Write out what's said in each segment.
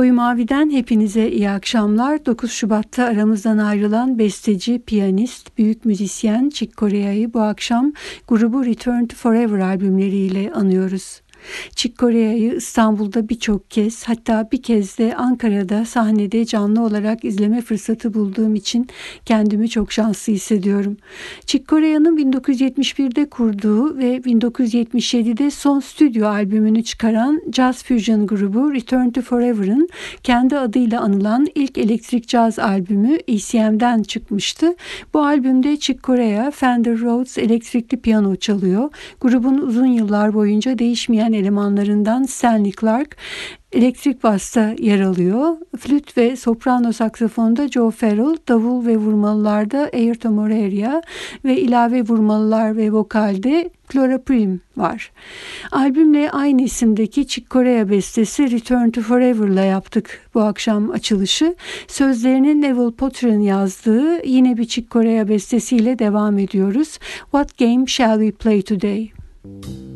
Koyu Mavi'den hepinize iyi akşamlar. 9 Şubat'ta aramızdan ayrılan besteci, piyanist, büyük müzisyen Chick Corea'yı bu akşam grubu Return to Forever albümleriyle anıyoruz. Chick Corea'yı İstanbul'da birçok kez hatta bir kez de Ankara'da sahnede canlı olarak izleme fırsatı bulduğum için kendimi çok şanslı hissediyorum. Chick Corea'nın 1971'de kurduğu ve 1977'de son stüdyo albümünü çıkaran Jazz Fusion grubu Return to Forever'ın kendi adıyla anılan ilk elektrik caz albümü ECM'den çıkmıştı. Bu albümde Chick Corea Fender Rhodes elektrikli piyano çalıyor. Grubun uzun yıllar boyunca değişmeyen elemanlarından Stanley Clark elektrik basta yer alıyor. Flüt ve soprano saksafonda Joe Farrell, davul ve vurmalılarda Ayrton Moreira ve ilave vurmalılar ve vokalde Flora Prim var. Albümle aynı isimdeki Chick Corea bestesi Return to Forever'la yaptık bu akşam açılışı. Sözlerini Neville Potter'ın yazdığı yine bir Chick Corea bestesiyle devam ediyoruz. What game shall we play today? Müzik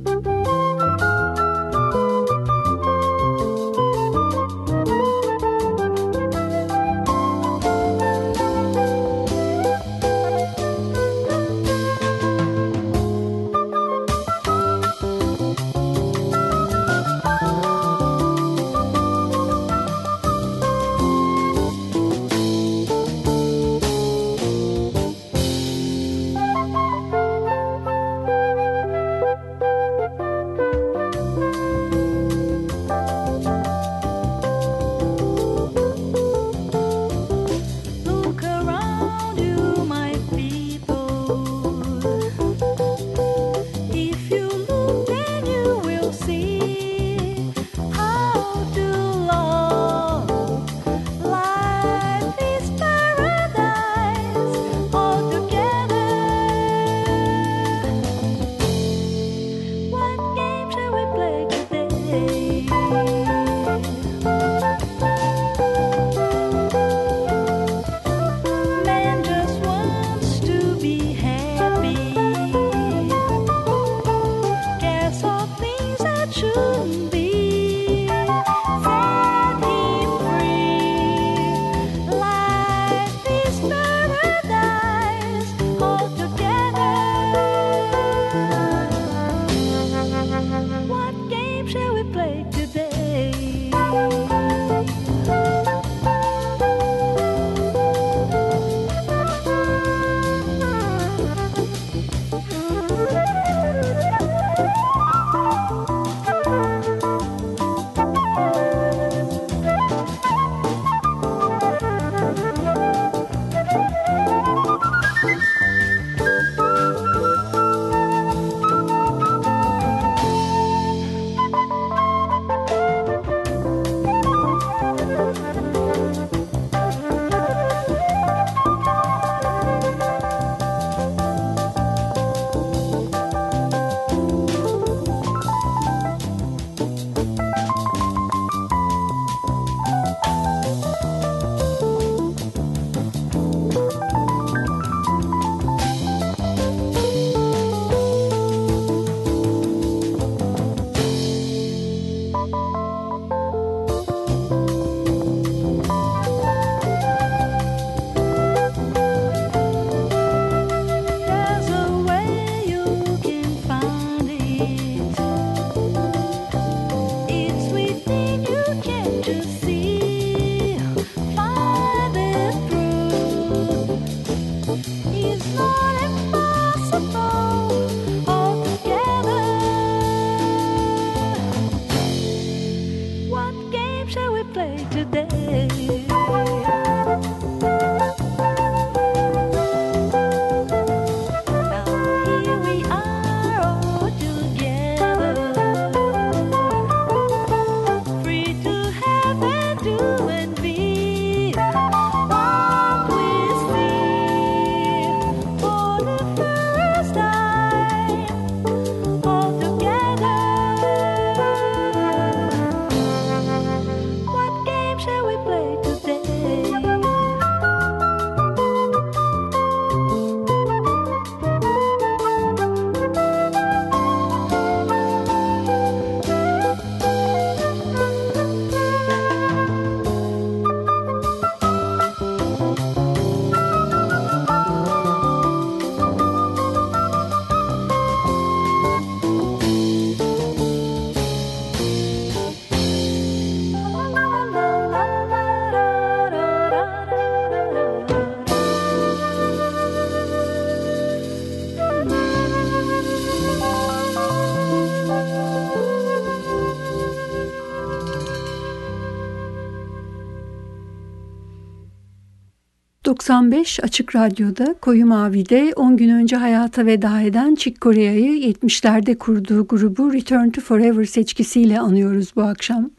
95 Açık Radyo'da Koyu Mavi'de 10 gün önce hayata veda eden Chick Corea'yı 70'lerde kurduğu grubu Return to Forever seçkisiyle anıyoruz bu akşam.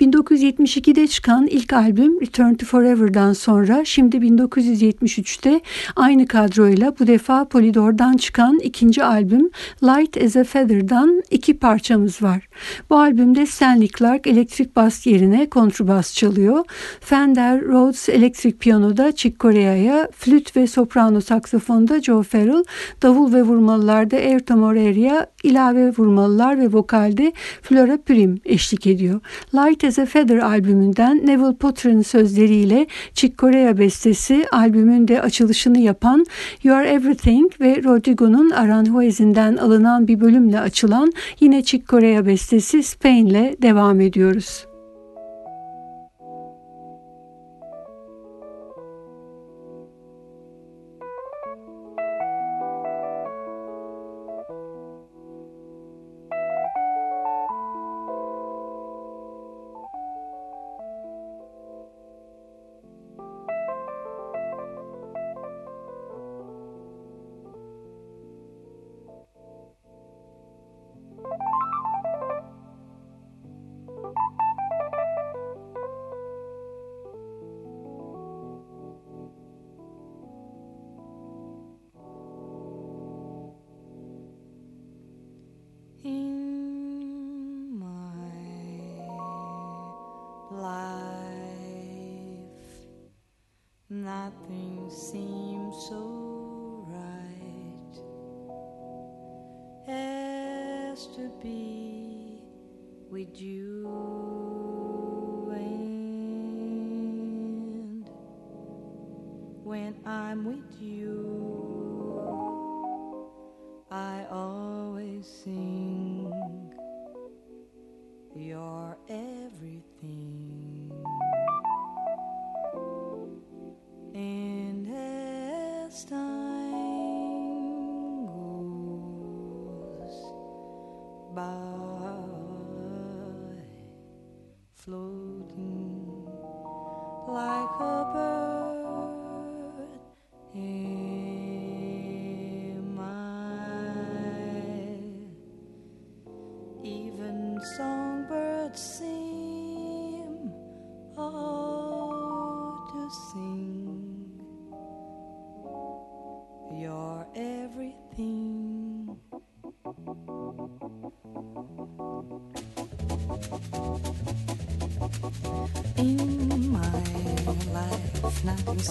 1972'de çıkan ilk albüm Return to Forever'dan sonra şimdi 1973'te aynı kadroyla bu defa Polydor'dan çıkan ikinci albüm Light as a Feather'dan iki parçamız var. Bu albümde Stanley Clark elektrik bas yerine kontrbas çalıyor. Fender Rhodes elektrik piyanoda Chick Corea'ya, flüt ve soprano saksafonda Joe Farrell, davul ve vurmalılarda Airto Moreira, ilave vurmalılar ve vokalde Flora Purim eşlik ediyor. Light as a Feather albümünden Neville Potter'ın sözleriyle Chick Corea bestesi albümün de açılışını yapan You Are Everything ve Rodrigo'nun Aranjuez'inden alınan bir bölümle açılan yine Chick Corea bestesi Spain'le devam ediyoruz.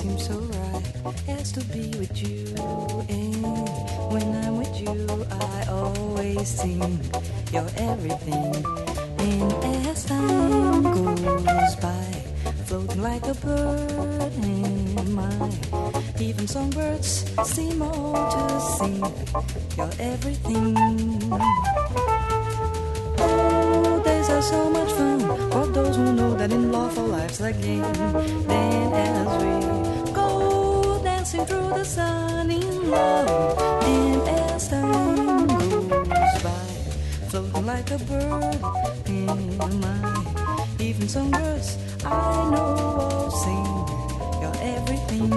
Seems so right as to be with you. And when I'm with you, I always sing you're everything. And as time goes by, floating like a bird, and my even songbirds seem more to sing. You're everything. Are so much fun for those who know that in love for life's a game. Then as we go dancing through the sun in love, and as time goes by, floating like a bird in my even some words I know will sing. You're everything.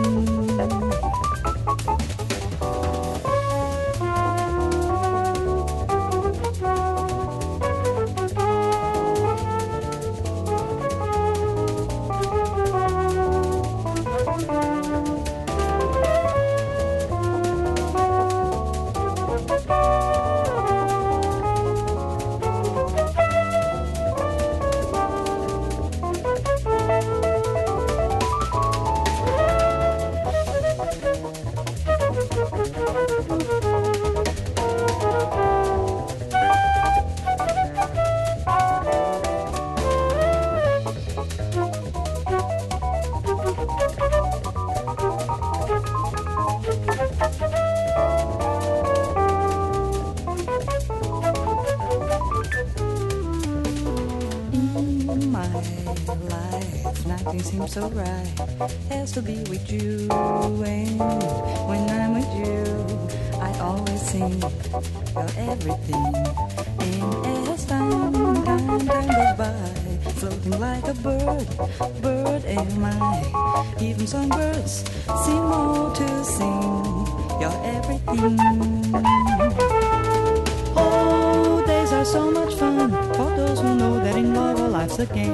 Oh, days are so much fun for those who know that in love all life's a game.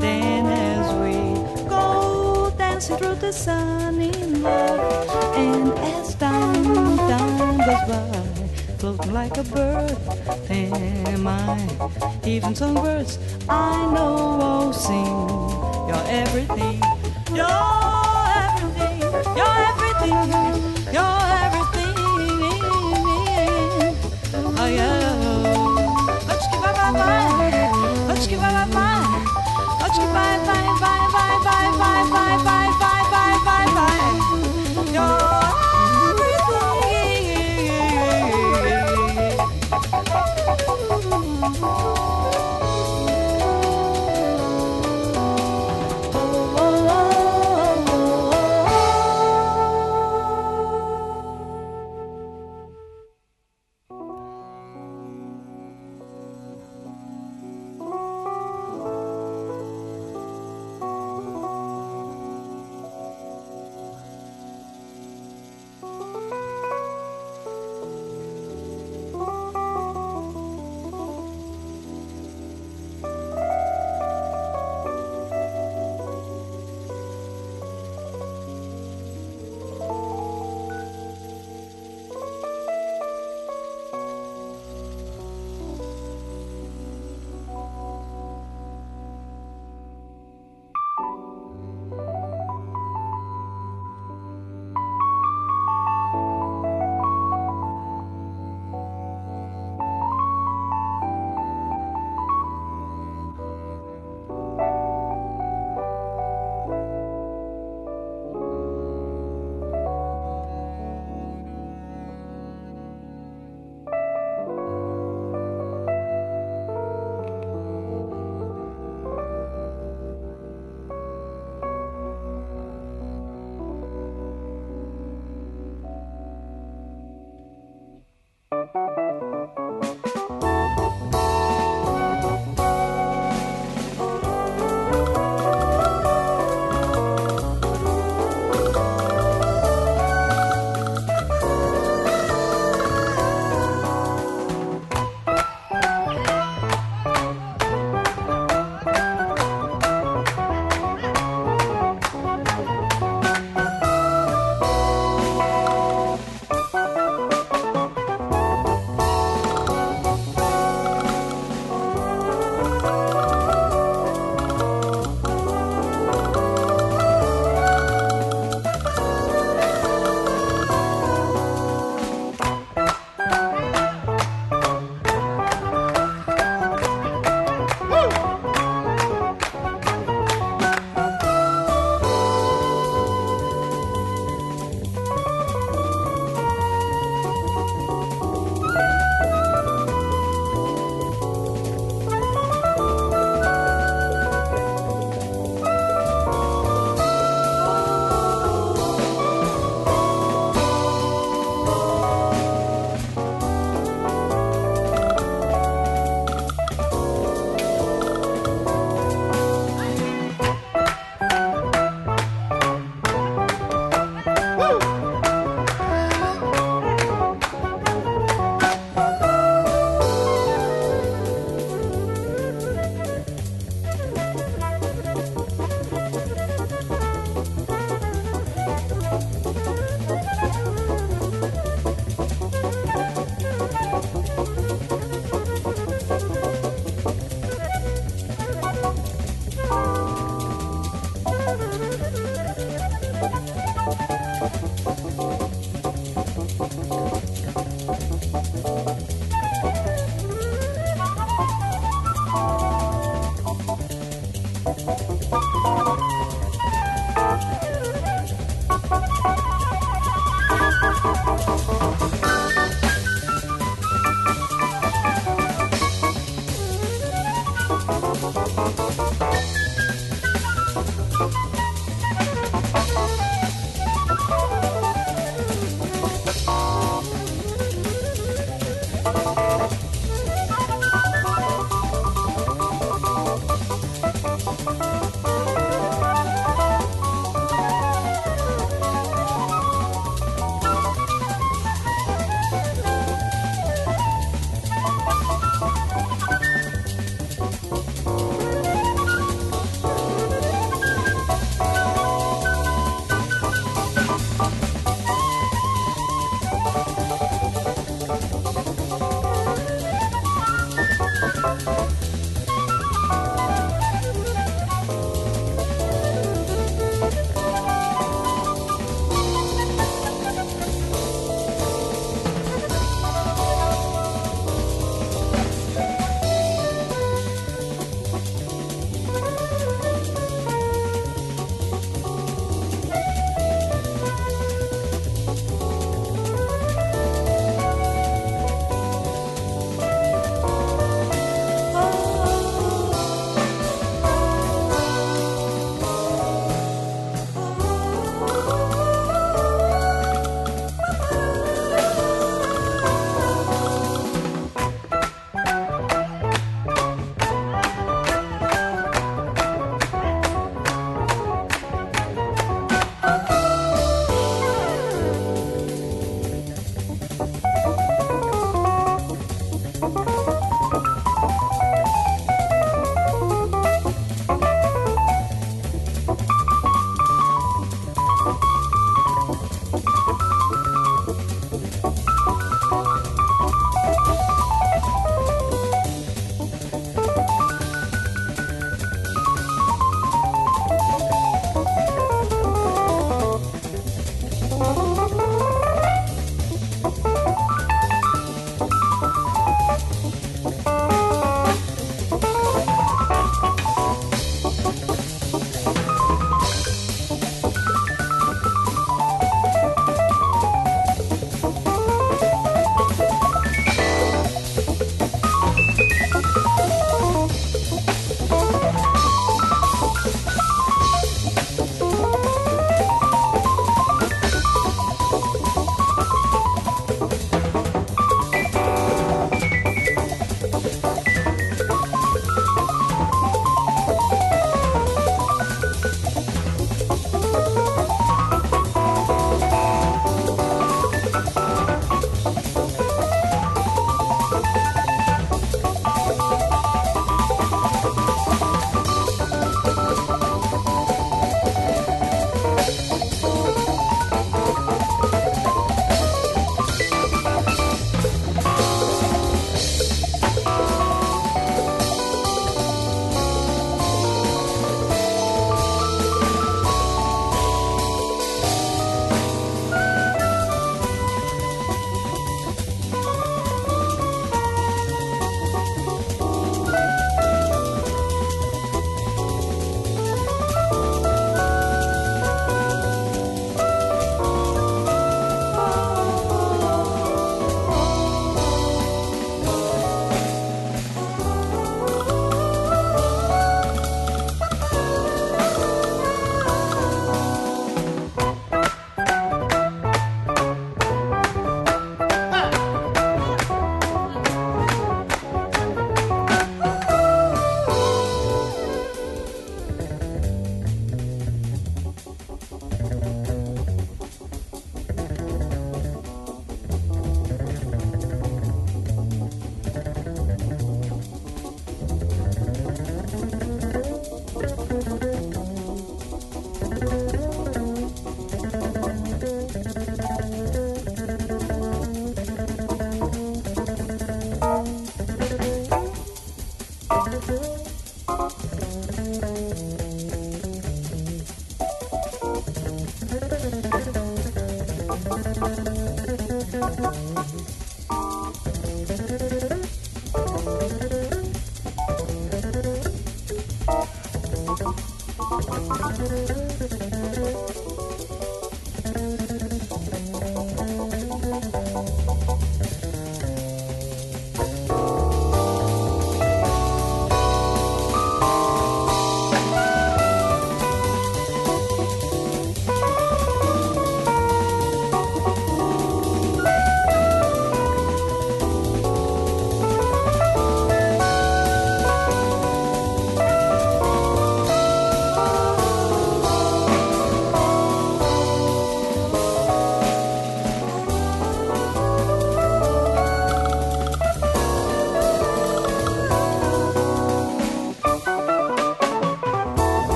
Then as we go dancing through the sun in love, and as time, time goes by, floating like a bird, am I? Even songbirds I know will sing. You're everything. You're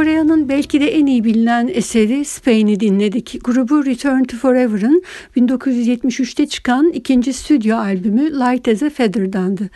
Chick Corea'nın belki de en iyi bilinen eseri Spain'i dinledik. Grubu Return to Forever'ın 1973'te çıkan ikinci stüdyo albümü Light as a Feather'dandı.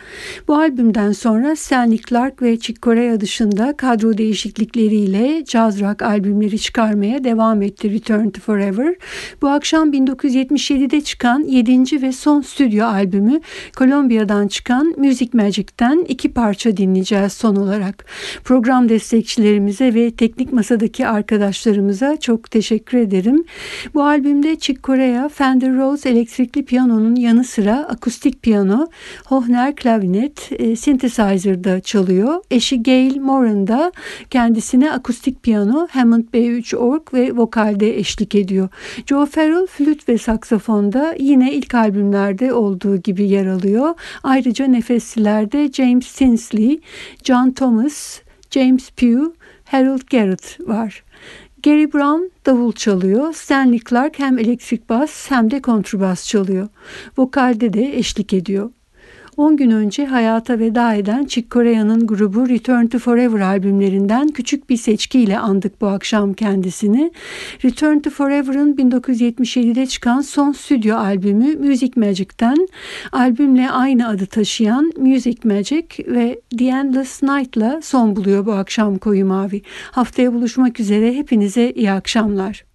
Bu albümden sonra Stanley Clark ve Chick Corea dışında kadro değişiklikleriyle jazz rock albümleri çıkarmaya devam etti Return to Forever. Bu akşam 1977'de çıkan 7. ve son stüdyo albümü Kolombiya'dan çıkan Music Magic'ten iki parça dinleyeceğiz son olarak. Program destekçilerimize ve teknik masadaki arkadaşlarımıza çok teşekkür ederim. Bu albümde Chick Corea Fender Rhodes elektrikli piyanonun yanı sıra akustik piyano, Hohner klavinet, e, synthesizer'da çalıyor. Eşi Gail Moran da kendisine akustik piyano, Hammond B3 org ve vokalde eşlik ediyor. Joe Farrell flüt ve saksafonda yine ilk albümlerde olduğu gibi yer alıyor. Ayrıca nefeslilerde James Tinsley, John Thomas, James Pugh, Harold Garrett var. Gary Brown davul çalıyor. Stanley Clark hem elektrik bas hem de kontrbas çalıyor. Vokalde de eşlik ediyor. 10 gün önce hayata veda eden Chick Corea'nın grubu Return to Forever albümlerinden küçük bir seçkiyle andık bu akşam kendisini. Return to Forever'ın 1977'de çıkan son stüdyo albümü Music Magic'ten albümle aynı adı taşıyan Music Magic ve The Endless Night'la son buluyor bu akşam Koyu Mavi. Haftaya buluşmak üzere hepinize iyi akşamlar.